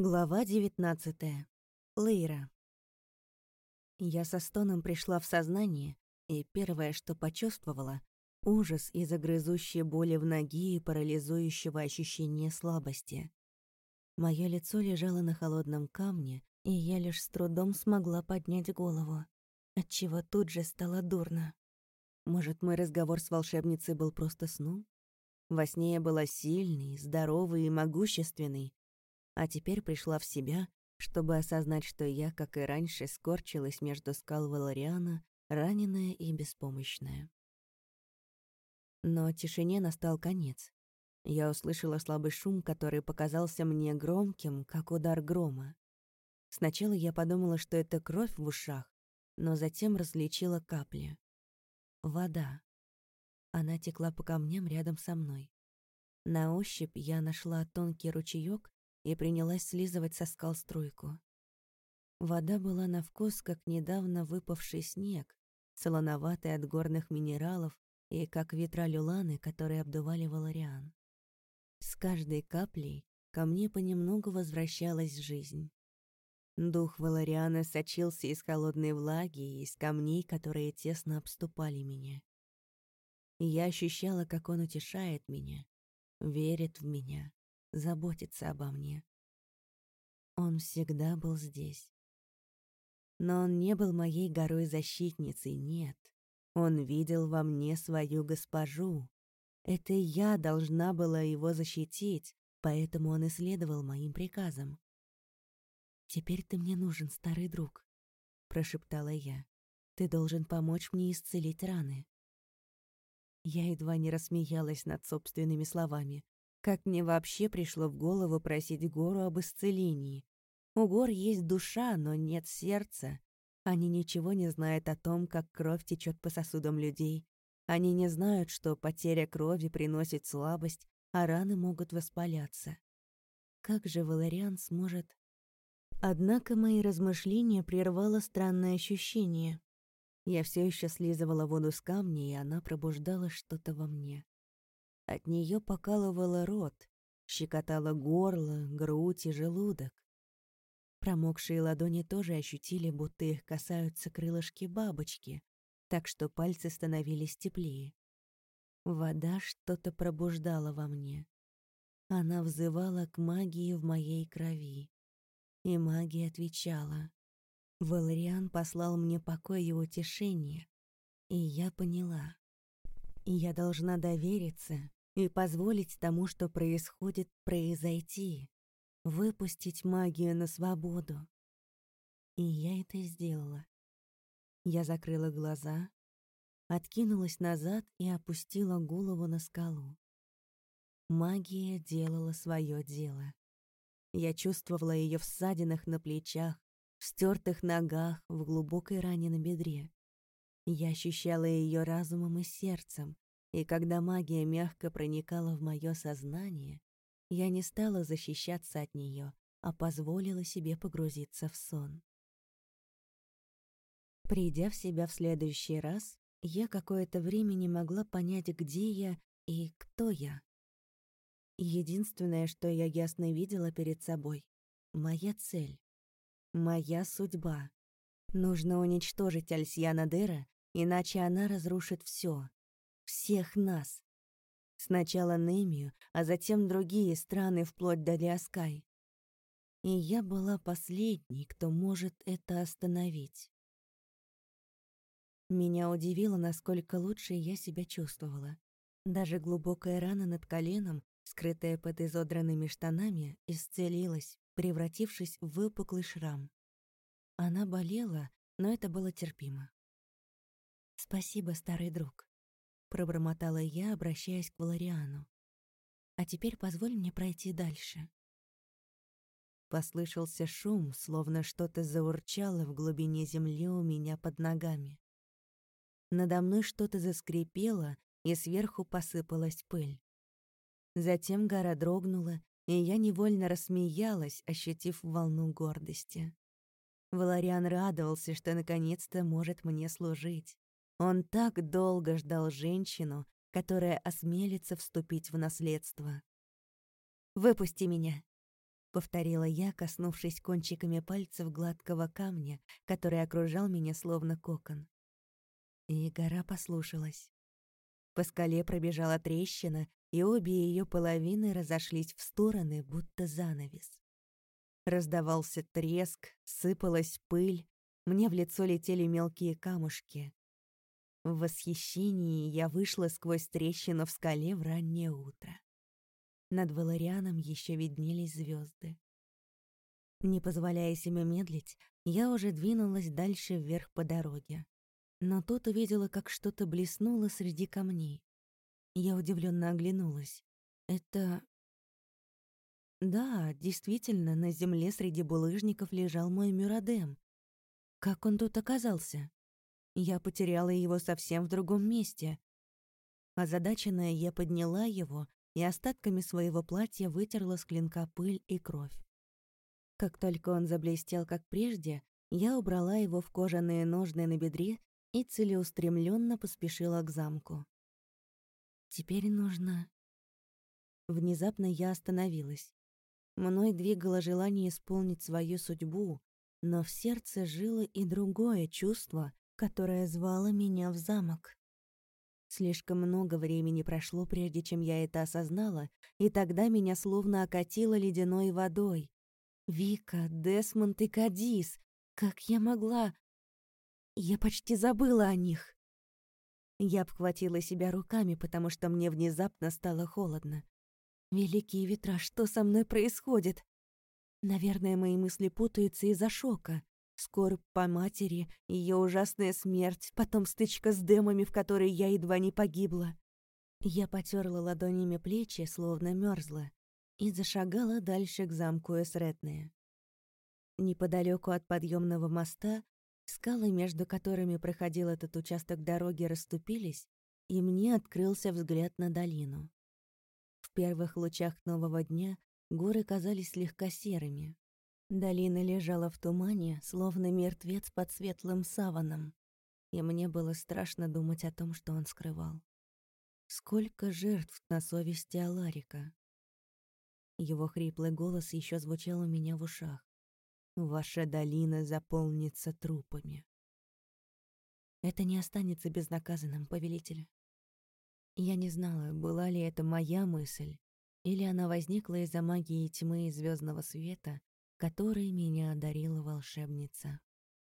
Глава 19. Лейра. Я со стоном пришла в сознание, и первое, что почувствовала — ужас из-за грызущей боли в ноге и парализующего ощущения слабости. Мое лицо лежало на холодном камне, и я лишь с трудом смогла поднять голову, отчего тут же стало дурно. Может, мой разговор с волшебницей был просто сном? Во сне я была сильной, здоровой и могущественной, а теперь пришла в себя, чтобы осознать, что я, как и раньше, скорчилась между скал Валариана, раненая и беспомощная. Но тишине настал конец. Я услышала слабый шум, который показался мне громким, как удар грома. Сначала я подумала, что это кровь в ушах, но затем различила капли. Вода. Она текла по камням рядом со мной. На ощупь я нашла тонкий ручеёк, и принялась слизывать со скал струйку. Вода была на вкус, как недавно выпавший снег, солоноватый от горных минералов и как ветра люланы, которые обдували Валариан. С каждой каплей ко мне понемногу возвращалась жизнь. Дух Валариана сочился из холодной влаги и из камней, которые тесно обступали меня. я ощущала, как он утешает меня, верит в меня, заботится обо мне. Он всегда был здесь. Но он не был моей горой-защитницей, нет. Он видел во мне свою госпожу. Это я должна была его защитить, поэтому он исследовал моим приказам. «Теперь ты мне нужен, старый друг», — прошептала я. «Ты должен помочь мне исцелить раны». Я едва не рассмеялась над собственными словами. Как мне вообще пришло в голову просить гору об исцелении? У гор есть душа, но нет сердца. Они ничего не знают о том, как кровь течет по сосудам людей. Они не знают, что потеря крови приносит слабость, а раны могут воспаляться. Как же Валериан сможет... Однако мои размышления прервало странное ощущение. Я все еще слизывала воду с камня, и она пробуждала что-то во мне. От нее покалывало рот, щекотало горло, грудь и желудок. Промокшие ладони тоже ощутили, будто их касаются крылышки бабочки, так что пальцы становились теплее. Вода что-то пробуждала во мне. Она взывала к магии в моей крови. И магия отвечала. Валериан послал мне покой и утешение. И я поняла. Я должна довериться и позволить тому, что происходит, произойти, выпустить магию на свободу. И я это сделала. Я закрыла глаза, откинулась назад и опустила голову на скалу. Магия делала свое дело. Я чувствовала ее в ссадинах на плечах, в стертых ногах, в глубокой ране на бедре. Я ощущала ее разумом и сердцем, и когда магия мягко проникала в мое сознание, я не стала защищаться от нее, а позволила себе погрузиться в сон. Придя в себя в следующий раз, я какое-то время не могла понять, где я и кто я. Единственное, что я ясно видела перед собой — моя цель, моя судьба. Нужно уничтожить Альсьяна Дера, иначе она разрушит все, всех нас. Сначала Немию, а затем другие страны вплоть до Лиаскай. И я была последней, кто может это остановить. Меня удивило, насколько лучше я себя чувствовала. Даже глубокая рана над коленом, скрытая под изодранными штанами, исцелилась, превратившись в выпуклый шрам. Она болела, но это было терпимо. «Спасибо, старый друг», пробормотала я, обращаясь к Валариану. А теперь позволь мне пройти дальше. Послышался шум, словно что-то заурчало в глубине земли у меня под ногами. Надо мной что-то заскрипело, и сверху посыпалась пыль. Затем гора дрогнула, и я невольно рассмеялась, ощутив волну гордости. Валариан радовался, что наконец-то может мне служить. Он так долго ждал женщину, которая осмелится вступить в наследство. «Выпусти меня!» — повторила я, коснувшись кончиками пальцев гладкого камня, который окружал меня словно кокон. И гора послушалась. По скале пробежала трещина, и обе ее половины разошлись в стороны, будто занавес. Раздавался треск, сыпалась пыль, мне в лицо летели мелкие камушки. В восхищении я вышла сквозь трещину в скале в раннее утро. Над Валарианом еще виднелись звезды. Не позволяя себе медлить, я уже двинулась дальше вверх по дороге но тут увидела, как что-то блеснуло среди камней. Я удивленно оглянулась. Это... Да, действительно, на земле среди булыжников лежал мой Мюрадем. Как он тут оказался? Я потеряла его совсем в другом месте. Озадаченная, я подняла его и остатками своего платья вытерла с клинка пыль и кровь. Как только он заблестел, как прежде, я убрала его в кожаные ножны на бедре и целеустремленно поспешила к замку. Теперь нужно... Внезапно я остановилась. Мной двигало желание исполнить свою судьбу, но в сердце жило и другое чувство, которое звало меня в замок. Слишком много времени прошло, прежде чем я это осознала, и тогда меня словно окатило ледяной водой. Вика, Десмонд и Кадис. Как я могла? Я почти забыла о них. Я обхватила себя руками, потому что мне внезапно стало холодно. Великие ветра, что со мной происходит? Наверное, мои мысли путаются из-за шока. Скорбь по матери, ее ужасная смерть, потом стычка с демами, в которой я едва не погибла. Я потерла ладонями плечи, словно мерзла, и зашагала дальше к замку Эсретная. Неподалеку от подъемного моста Скалы, между которыми проходил этот участок дороги, расступились, и мне открылся взгляд на долину. В первых лучах нового дня горы казались слегка серыми. Долина лежала в тумане, словно мертвец под светлым саваном, и мне было страшно думать о том, что он скрывал. Сколько жертв на совести Аларика? Его хриплый голос еще звучал у меня в ушах. Ваша долина заполнится трупами. Это не останется безнаказанным, повелитель. Я не знала, была ли это моя мысль, или она возникла из-за магии тьмы и звездного света, которой меня одарила волшебница.